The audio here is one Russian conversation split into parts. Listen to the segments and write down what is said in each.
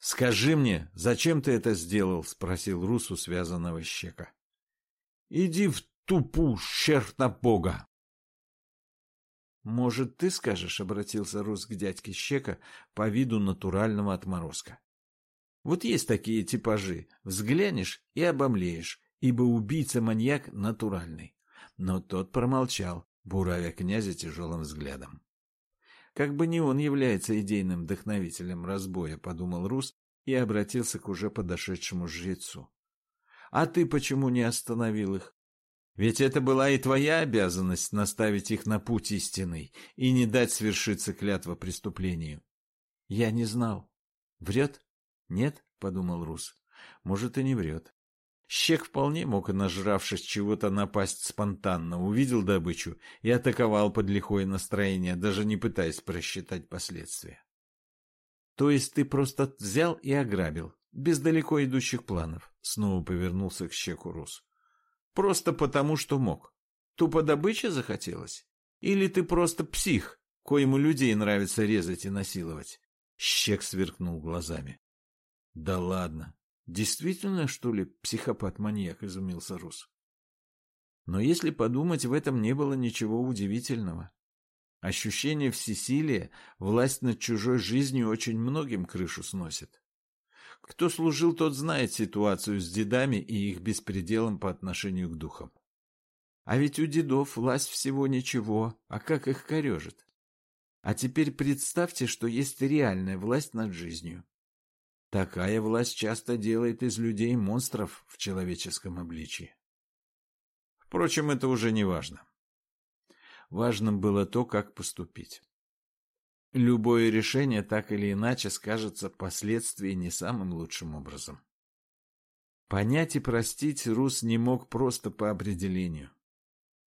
«Скажи мне, зачем ты это сделал?» — спросил Рус у связанного щека. «Иди в тупу, черт на бога!» «Может, ты скажешь?» — обратился Рус к дядьке Щека по виду натурального отморозка. «Вот есть такие типажи. Взглянешь и обомлеешь, ибо убийца-маньяк натуральный». Но тот промолчал, буравя князя тяжелым взглядом. Как бы не он является идейным вдохновителем разбоя, подумал Рус и обратился к уже подошедшему жрецу. А ты почему не остановил их? Ведь это была и твоя обязанность наставить их на путь истинный и не дать свершиться клятва преступлению. Я не знал. Врет? Нет, подумал Рус. Может и не врет. Щек вполне мог, нажравшись чего-то, напасть спонтанно, увидел добычу и атаковал под лихое настроение, даже не пытаясь просчитать последствия. То есть ты просто взял и ограбил, без далеко идущих планов, снова повернулся к Щеку Рус. Просто потому, что мог. Тупо добыча захотелось? Или ты просто псих, коему людей нравится резать и насиловать? Щек сверкнул глазами. Да ладно, Действительно, что ли, психопат-маньяк, изумился Рус. Но если подумать, в этом не было ничего удивительного. Ощущение всесилия, власть над чужой жизнью очень многим крышу сносит. Кто служил, тот знает ситуацию с дедами и их беспределом по отношению к духам. А ведь у дедов власть всего ничего, а как их корежит. А теперь представьте, что есть реальная власть над жизнью. Такая власть часто делает из людей монстров в человеческом обличии. Впрочем, это уже не важно. Важным было то, как поступить. Любое решение так или иначе скажется впоследствии не самым лучшим образом. Понять и простить Рус не мог просто по определению.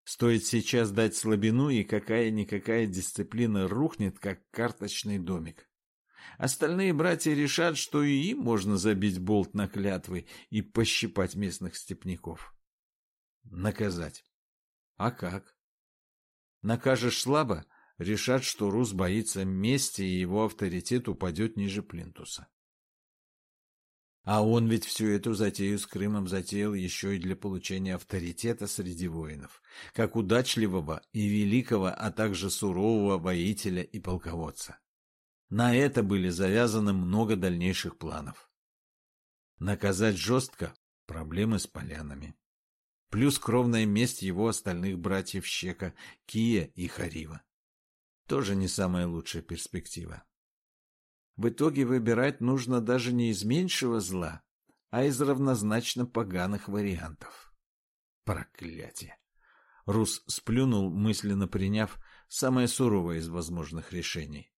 Стоит сейчас дать слабину, и какая-никакая дисциплина рухнет, как карточный домик. Остальные братья решат, что и им можно забить болт на клятвы и пощипать местных степняков. Наказать. А как? Накажешь слабо, решат, что Рус боится мести, и его авторитет упадет ниже плинтуса. А он ведь всю эту затею с Крымом затеял еще и для получения авторитета среди воинов, как удачливого и великого, а также сурового воителя и полководца. На это были завязаны много дальнейших планов. Наказать жестко – проблемы с полянами. Плюс кровная месть его остальных братьев Щека, Кия и Харива. Тоже не самая лучшая перспектива. В итоге выбирать нужно даже не из меньшего зла, а из равнозначно поганых вариантов. Проклятие! Рус сплюнул, мысленно приняв самое суровое из возможных решений.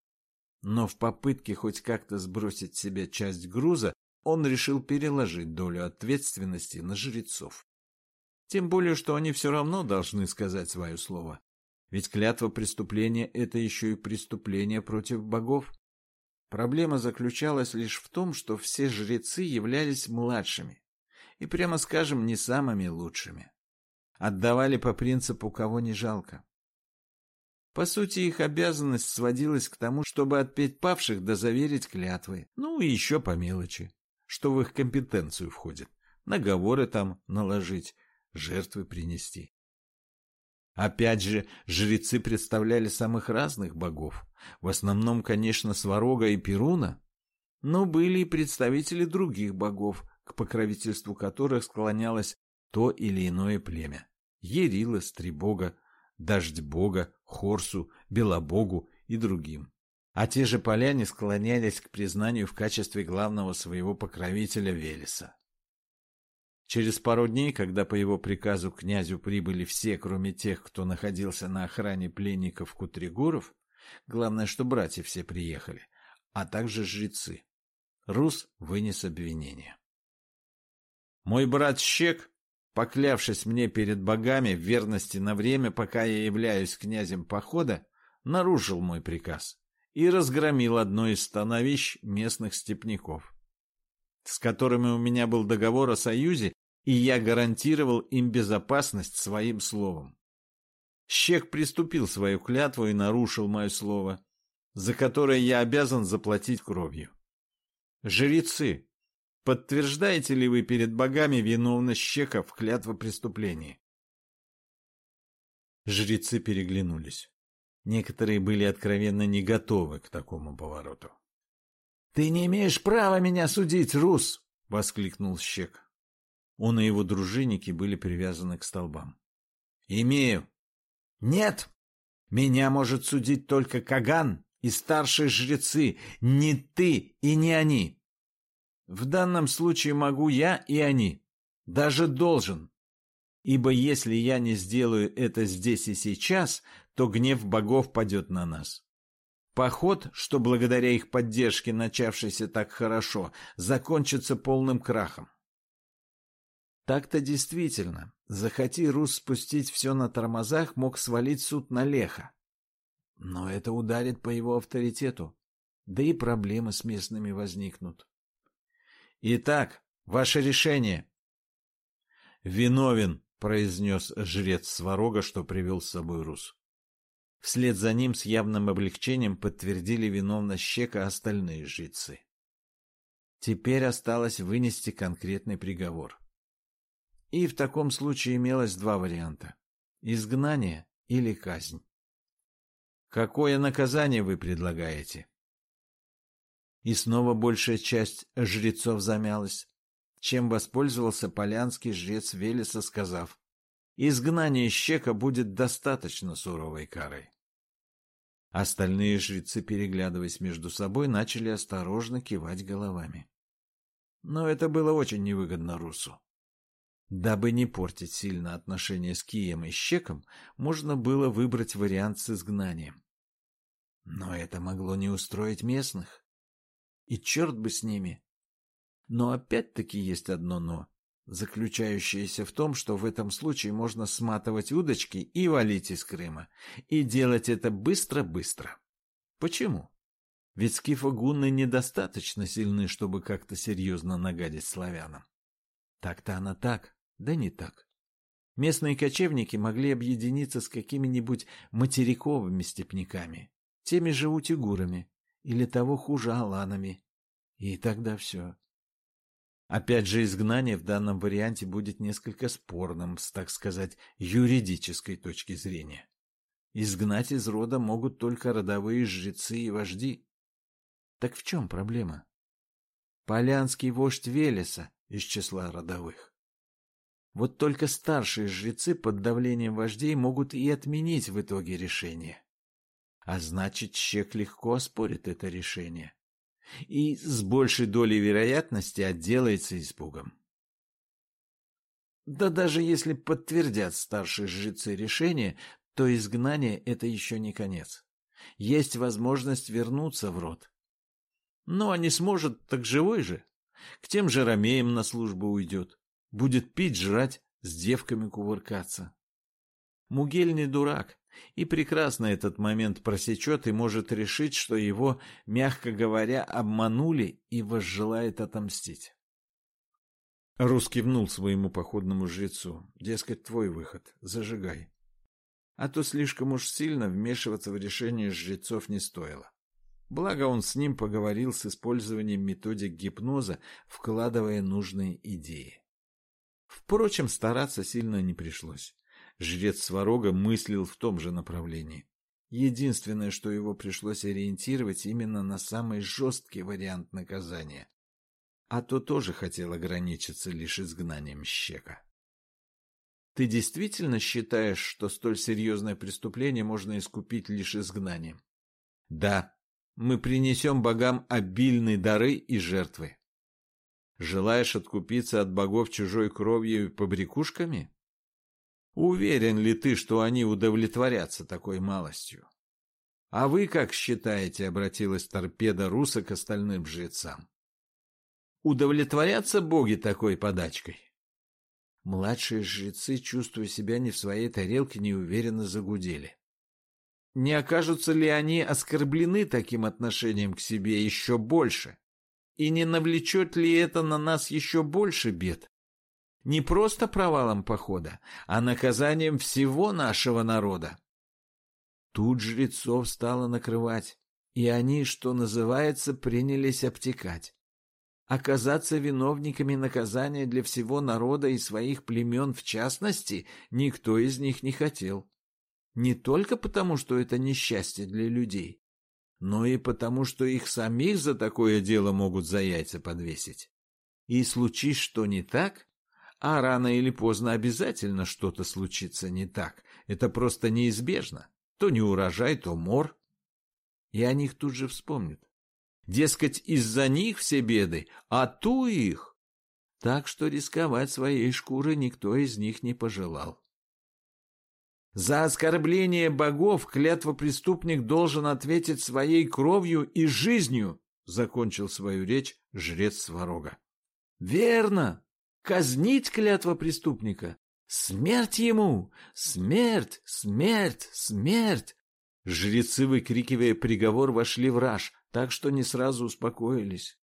Но в попытке хоть как-то сбросить с себя часть груза, он решил переложить долю ответственности на жрецов. Тем более, что они все равно должны сказать свое слово. Ведь клятва преступления – это еще и преступление против богов. Проблема заключалась лишь в том, что все жрецы являлись младшими и, прямо скажем, не самыми лучшими. Отдавали по принципу «кого не жалко». По сути, их обязанность сводилась к тому, чтобы отпеть павших да заверить клятвы. Ну и еще по мелочи, что в их компетенцию входит. Наговоры там наложить, жертвы принести. Опять же, жрецы представляли самых разных богов. В основном, конечно, Сварога и Перуна. Но были и представители других богов, к покровительству которых склонялось то или иное племя. Ерила, Стрибога, Дождь-бога, Хорсу, Белобогу и другим. А те же поляне склонялись к признанию в качестве главного своего покровителя Велеса. Через пару дней, когда по его приказу князю прибыли все, кроме тех, кто находился на охране пленников Кутригуров, главное, что братья все приехали, а также жрецы, Рус вынес обвинение. «Мой брат Щек поклявшись мне перед богами в верности на время, пока я являюсь князем похода, нарушил мой приказ и разгромил одно из становищ местных степняков, с которыми у меня был договор о союзе, и я гарантировал им безопасность своим словом. Щек приступил свою клятву и нарушил мое слово, за которое я обязан заплатить кровью. Жрецы, подтверждаете ли вы перед богами виновность Щека в клятво преступлении? Жрецы переглянулись. Некоторые были откровенно не готовы к такому повороту. — Ты не имеешь права меня судить, Рус! — воскликнул Щек. Он и его дружинники были привязаны к столбам. — Имею. — Нет! Меня может судить только Каган и старшие жрецы, не ты и не они. В данном случае могу я и они. Даже должен. Ибо если я не сделаю это здесь и сейчас, то гнев богов падет на нас. Поход, что благодаря их поддержке, начавшийся так хорошо, закончится полным крахом. Так-то действительно, захоти Рус спустить все на тормозах, мог свалить суд на Леха. Но это ударит по его авторитету, да и проблемы с местными возникнут. Итак, ваше решение. Виновен, произнес жрец Сварога, что привел с собой Рус. Вслед за ним с явным облегчением подтвердили виновность Щека остальные жрецы. Теперь осталось вынести конкретный приговор. И в таком случае имелось два варианта – изгнание или казнь. Какое наказание вы предлагаете? И снова большая часть жрецов замялась, чем воспользовался полянский жрец Велеса, сказав, «Изгнание щека будет достаточно суровой карой». Остальные жрецы, переглядываясь между собой, начали осторожно кивать головами. Но это было очень невыгодно Русу. Дабы не портить сильно отношения с Кием и Щеком, можно было выбрать вариант с изгнанием. Но это могло не устроить местных. И черт бы с ними. Но опять-таки есть одно «но», заключающееся в том, что в этом случае можно сматывать удочки и валить из Крыма. И делать это быстро-быстро. Почему? Ведь скифогунны недостаточно сильны, чтобы как-то серьезно нагадить славянам. Так-то она так, да не так. Местные кочевники могли объединиться с какими-нибудь материковыми степняками, теми же утигурами, или того хуже аланами. И тогда все. Опять же, изгнание в данном варианте будет несколько спорным с, так сказать, юридической точки зрения. Изгнать из рода могут только родовые жрецы и вожди. Так в чем проблема? Полянский вождь Велеса из числа родовых. Вот только старшие жрецы под давлением вождей могут и отменить в итоге решение. А значит, Чек легко оспорит это решение. И с большей долей вероятности отделается испугом. Да даже если подтвердят старшие жрецы решение, то изгнание — это еще не конец. Есть возможность вернуться в род. Но а не сможет, так живой же. К тем же ромеям на службу уйдет. Будет пить, жрать, с девками кувыркаться. Мугель не дурак, и прекрасно этот момент просечет и может решить, что его, мягко говоря, обманули и возжелает отомстить. Рус кивнул своему походному жрецу. Дескать, твой выход, зажигай. А то слишком уж сильно вмешиваться в решение жрецов не стоило. Благо он с ним поговорил с использованием методик гипноза, вкладывая нужные идеи. Впрочем, стараться сильно не пришлось. Жрец Сварога мыслил в том же направлении. Единственное, что его пришлось ориентировать именно на самый жесткий вариант наказания. А то тоже хотел ограничиться лишь изгнанием щека. Ты действительно считаешь, что столь серьезное преступление можно искупить лишь изгнанием? Да, мы принесем богам обильные дары и жертвы. Желаешь откупиться от богов чужой кровью и побрякушками? Уверен ли ты, что они удовлетворятся такой малостью? А вы как считаете, обратилась торпеда Руса к остальным жрецам? Удовлетворятся боги такой подачкой? Младшие жрецы, чувствуя себя не в своей тарелке, неуверенно загудели. Не окажутся ли они оскорблены таким отношением к себе еще больше? И не навлечет ли это на нас еще больше бед? Не просто провалом похода, а наказанием всего нашего народа. Тут жрецов стало накрывать, и они, что называется, принялись обтекать. Оказаться виновниками наказания для всего народа и своих племен в частности никто из них не хотел. Не только потому, что это несчастье для людей, но и потому, что их самих за такое дело могут за яйца подвесить. И случись что не так, а рано или поздно обязательно что-то случится не так, это просто неизбежно. То не урожай, то мор. И о них тут же вспомнят. Дескать, из-за них все беды, а ту их. Так что рисковать своей шкурой никто из них не пожелал. За оскорбление богов клятва преступник должен ответить своей кровью и жизнью, закончил свою речь жрец Сварога. Верно! Казнить клятва преступника! Смерть ему! Смерть! Смерть! Смерть! Жрецы, выкрикивая приговор, вошли в раж, так что не сразу успокоились.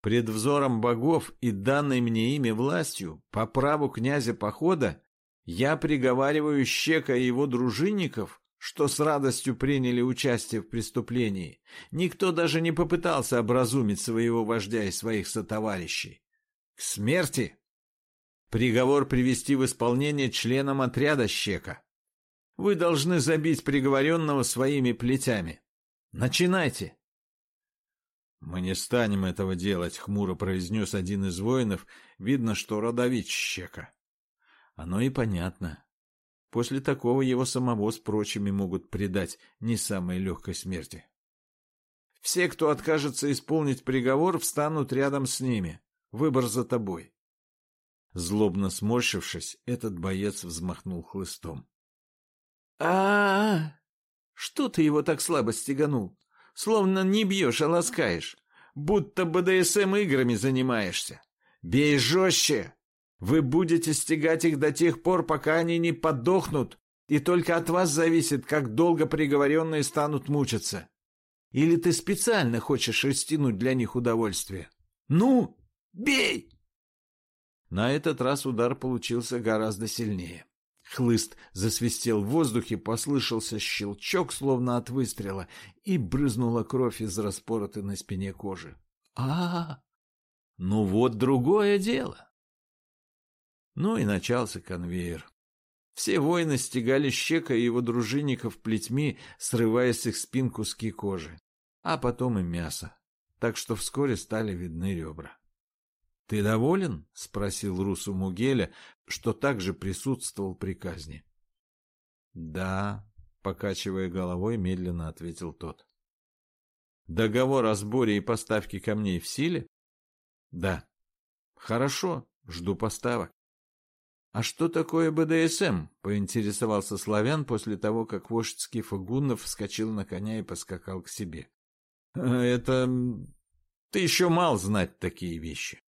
Пред взором богов и данной мне ими властью, по праву князя похода, я приговариваю Щека и его дружинников, что с радостью приняли участие в преступлении. Никто даже не попытался образумить своего вождя и своих сотоварищей. К смерти! Приговор привести в исполнение членам отряда Щека. Вы должны забить приговоренного своими плетями. Начинайте. «Мы не станем этого делать», — хмуро произнес один из воинов. Видно, что родович щека. Оно и понятно. После такого его самого с прочими могут предать не самой легкой смерти. Все, кто откажется исполнить приговор, встанут рядом с ними. Выбор за тобой. Злобно сморщившись, этот боец взмахнул хлыстом. а а, -а! Что ты его так слабо стеганул? Словно не бьешь, а ласкаешь. Будто БДСМ играми занимаешься. Бей жестче. Вы будете стегать их до тех пор, пока они не подохнут, и только от вас зависит, как долго приговоренные станут мучиться. Или ты специально хочешь растянуть для них удовольствие? Ну, бей! На этот раз удар получился гораздо сильнее. Хлыст засвистел в воздухе, послышался щелчок, словно от выстрела, и брызнула кровь из распоротой на спине кожи. а, -а, -а Ну вот другое дело! Ну и начался конвейер. Все воины стегали Щека и его дружинников плетьми, срывая с их спин куски кожи, а потом и мясо, так что вскоре стали видны ребра. «Ты доволен?» — спросил Русу Мугеля, что также присутствовал при казни. «Да», — покачивая головой, медленно ответил тот. «Договор о сборе и поставке камней в силе?» «Да». «Хорошо, жду поставок». «А что такое БДСМ?» — поинтересовался славян после того, как вождь Скифа Гуннов вскочил на коня и поскакал к себе. «Это... ты еще мал знать такие вещи».